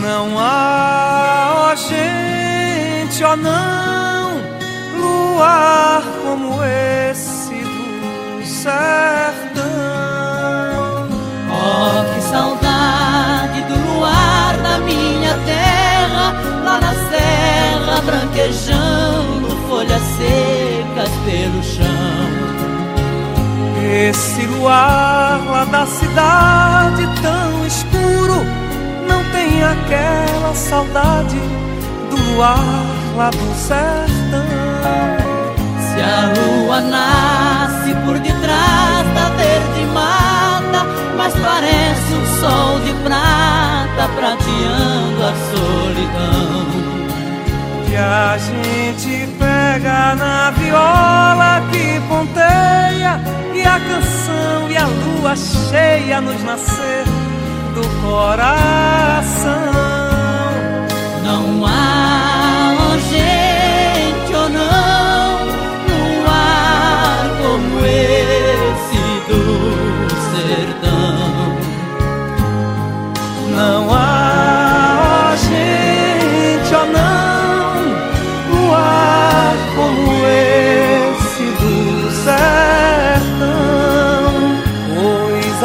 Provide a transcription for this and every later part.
Não há, ó gente, ó não, luar como esse do sertão. Oh, que saudade do luar da minha terra, lá na serra branquejando. Aquela saudade do luar lá do sertão. Se a lua nasce por detrás da verde mata, mas parece um sol de prata prateando a solidão. Que a gente pega na viola que ponteia e a canção e a lua cheia nos nascer do coração.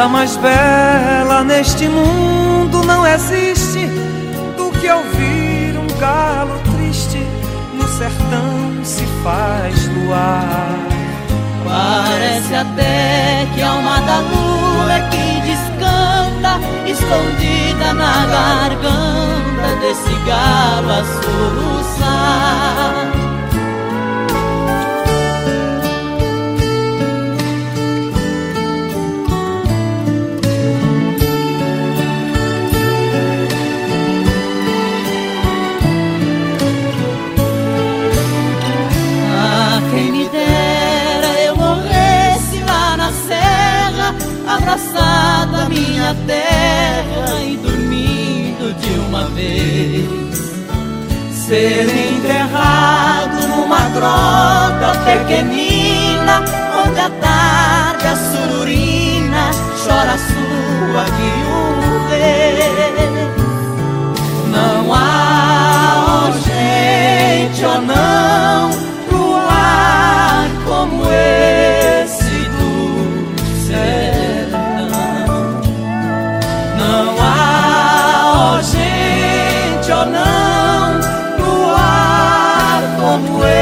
Coisa mais bela neste mundo não existe do que ouvir um galo triste no sertão se faz luar. Parece até que a alma da lua é que descanta, escondida na garganta desse galo a soluçar. Uma vez. Ser enterrado numa grota pequenina, onde a tarde a sururina chora sua guiúma somewhere.